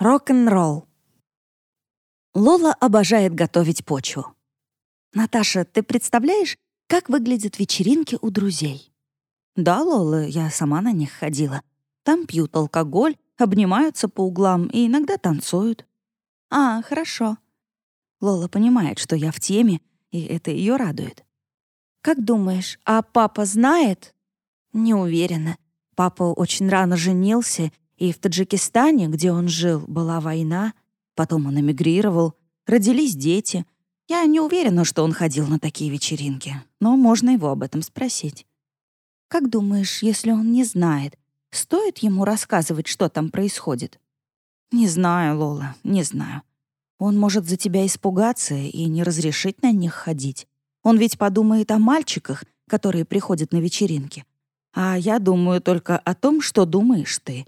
Рок-н-ролл. Лола обожает готовить почву. Наташа, ты представляешь, как выглядят вечеринки у друзей? Да, Лола, я сама на них ходила. Там пьют алкоголь, обнимаются по углам и иногда танцуют. А, хорошо. Лола понимает, что я в теме, и это ее радует. Как думаешь, а папа знает? Не уверена. Папа очень рано женился и в Таджикистане, где он жил, была война, потом он эмигрировал, родились дети. Я не уверена, что он ходил на такие вечеринки, но можно его об этом спросить. Как думаешь, если он не знает, стоит ему рассказывать, что там происходит? Не знаю, Лола, не знаю. Он может за тебя испугаться и не разрешить на них ходить. Он ведь подумает о мальчиках, которые приходят на вечеринки. А я думаю только о том, что думаешь ты.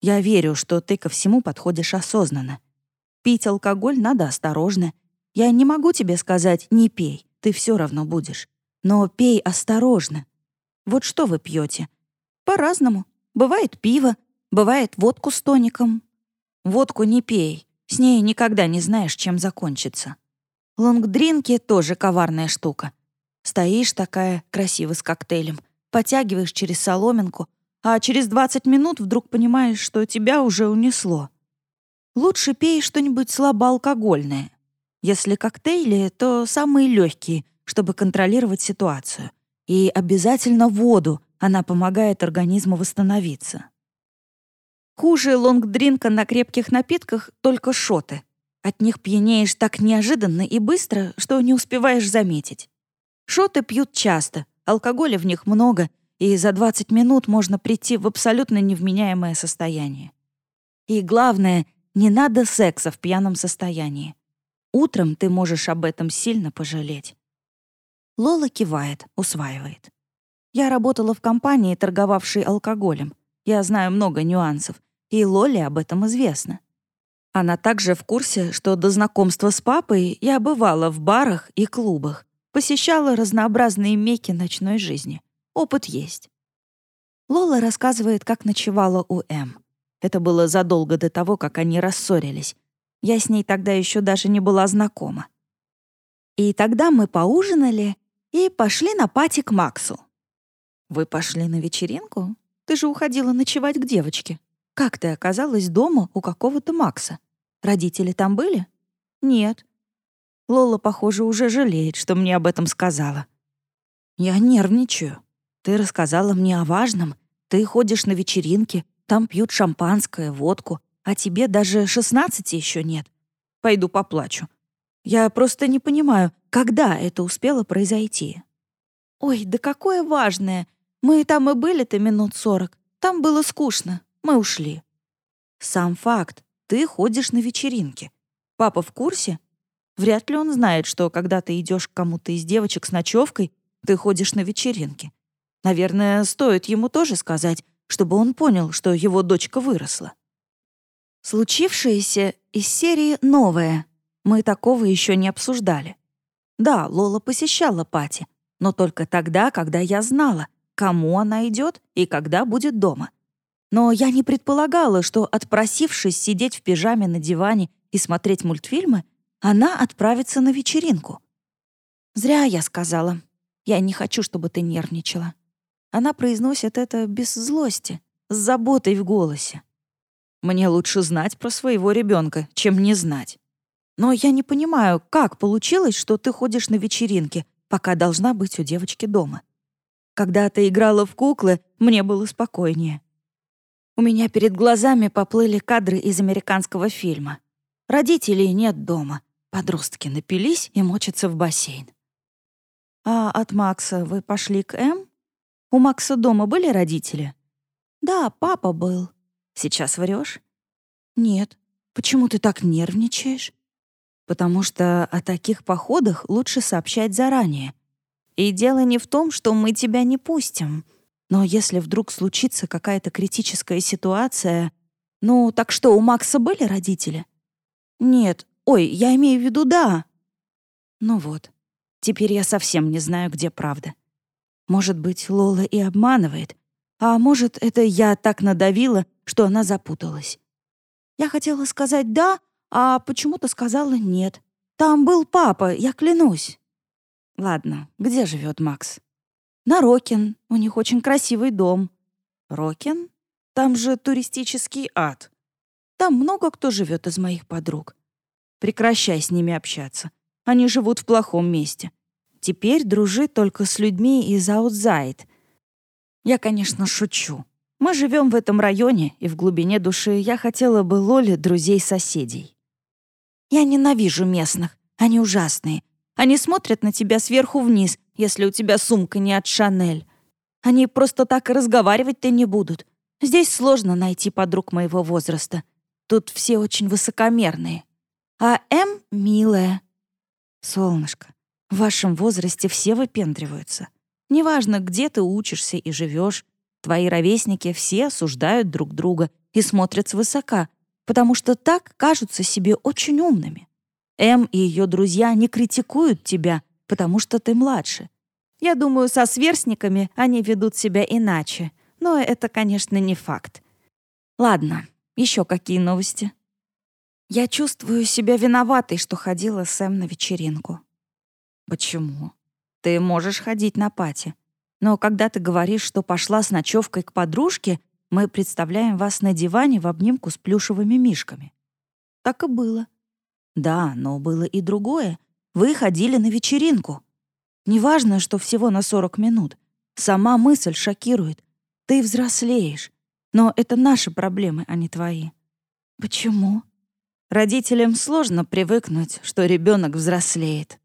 Я верю, что ты ко всему подходишь осознанно. Пить алкоголь надо осторожно. Я не могу тебе сказать «не пей», ты все равно будешь. Но пей осторожно. Вот что вы пьете? По-разному. Бывает пиво, бывает водку с тоником. Водку не пей, с ней никогда не знаешь, чем закончится. Лонгдринки тоже коварная штука. Стоишь такая, красиво с коктейлем, потягиваешь через соломинку — а через 20 минут вдруг понимаешь, что тебя уже унесло. Лучше пей что-нибудь слабоалкогольное. Если коктейли, то самые легкие, чтобы контролировать ситуацию. И обязательно воду, она помогает организму восстановиться. Хуже лонгдринка на крепких напитках только шоты. От них пьянеешь так неожиданно и быстро, что не успеваешь заметить. Шоты пьют часто, алкоголя в них много, и за 20 минут можно прийти в абсолютно невменяемое состояние. И главное, не надо секса в пьяном состоянии. Утром ты можешь об этом сильно пожалеть. Лола кивает, усваивает. Я работала в компании, торговавшей алкоголем. Я знаю много нюансов, и Лоле об этом известно. Она также в курсе, что до знакомства с папой я бывала в барах и клубах, посещала разнообразные меки ночной жизни — Опыт есть. Лола рассказывает, как ночевала у М. Это было задолго до того, как они рассорились. Я с ней тогда еще даже не была знакома. И тогда мы поужинали и пошли на пати к Максу. «Вы пошли на вечеринку? Ты же уходила ночевать к девочке. Как ты оказалась дома у какого-то Макса? Родители там были?» «Нет». Лола, похоже, уже жалеет, что мне об этом сказала. «Я нервничаю. Ты рассказала мне о важном. Ты ходишь на вечеринки, там пьют шампанское, водку, а тебе даже шестнадцати еще нет. Пойду поплачу. Я просто не понимаю, когда это успело произойти. Ой, да какое важное. Мы там и были-то минут сорок. Там было скучно. Мы ушли. Сам факт. Ты ходишь на вечеринки. Папа в курсе? Вряд ли он знает, что когда ты идешь к кому-то из девочек с ночевкой, ты ходишь на вечеринки. Наверное, стоит ему тоже сказать, чтобы он понял, что его дочка выросла. Случившееся из серии «Новое». Мы такого еще не обсуждали. Да, Лола посещала Пати, но только тогда, когда я знала, кому она идет и когда будет дома. Но я не предполагала, что, отпросившись сидеть в пижаме на диване и смотреть мультфильмы, она отправится на вечеринку. Зря я сказала. Я не хочу, чтобы ты нервничала. Она произносит это без злости, с заботой в голосе. Мне лучше знать про своего ребенка, чем не знать. Но я не понимаю, как получилось, что ты ходишь на вечеринки, пока должна быть у девочки дома. Когда ты играла в куклы, мне было спокойнее. У меня перед глазами поплыли кадры из американского фильма. Родителей нет дома. Подростки напились и мочатся в бассейн. «А от Макса вы пошли к М?» У Макса дома были родители? Да, папа был. Сейчас врешь? Нет. Почему ты так нервничаешь? Потому что о таких походах лучше сообщать заранее. И дело не в том, что мы тебя не пустим. Но если вдруг случится какая-то критическая ситуация... Ну, так что, у Макса были родители? Нет. Ой, я имею в виду да. Ну вот. Теперь я совсем не знаю, где правда. Может быть, Лола и обманывает, а может, это я так надавила, что она запуталась. Я хотела сказать «да», а почему-то сказала «нет». Там был папа, я клянусь. Ладно, где живет Макс? На Рокин. У них очень красивый дом. Рокин? Там же туристический ад. Там много кто живет из моих подруг. Прекращай с ними общаться. Они живут в плохом месте. Теперь дружи только с людьми из Аутзайд. Я, конечно, шучу. Мы живем в этом районе, и в глубине души я хотела бы Лоле друзей-соседей. Я ненавижу местных. Они ужасные. Они смотрят на тебя сверху вниз, если у тебя сумка не от Шанель. Они просто так и разговаривать-то не будут. Здесь сложно найти подруг моего возраста. Тут все очень высокомерные. А М милая. Солнышко, в вашем возрасте все выпендриваются. Неважно, где ты учишься и живешь, твои ровесники все осуждают друг друга и смотрят свысока, потому что так кажутся себе очень умными. Эм и ее друзья не критикуют тебя, потому что ты младше. Я думаю, со сверстниками они ведут себя иначе, но это, конечно, не факт. Ладно, еще какие новости? Я чувствую себя виноватой, что ходила с Эм на вечеринку. Почему? Ты можешь ходить на пати. Но когда ты говоришь, что пошла с ночевкой к подружке, мы представляем вас на диване в обнимку с плюшевыми мишками. Так и было. Да, но было и другое. Вы ходили на вечеринку. Неважно, что всего на 40 минут. Сама мысль шокирует. Ты взрослеешь. Но это наши проблемы, а не твои. Почему? Родителям сложно привыкнуть, что ребенок взрослеет.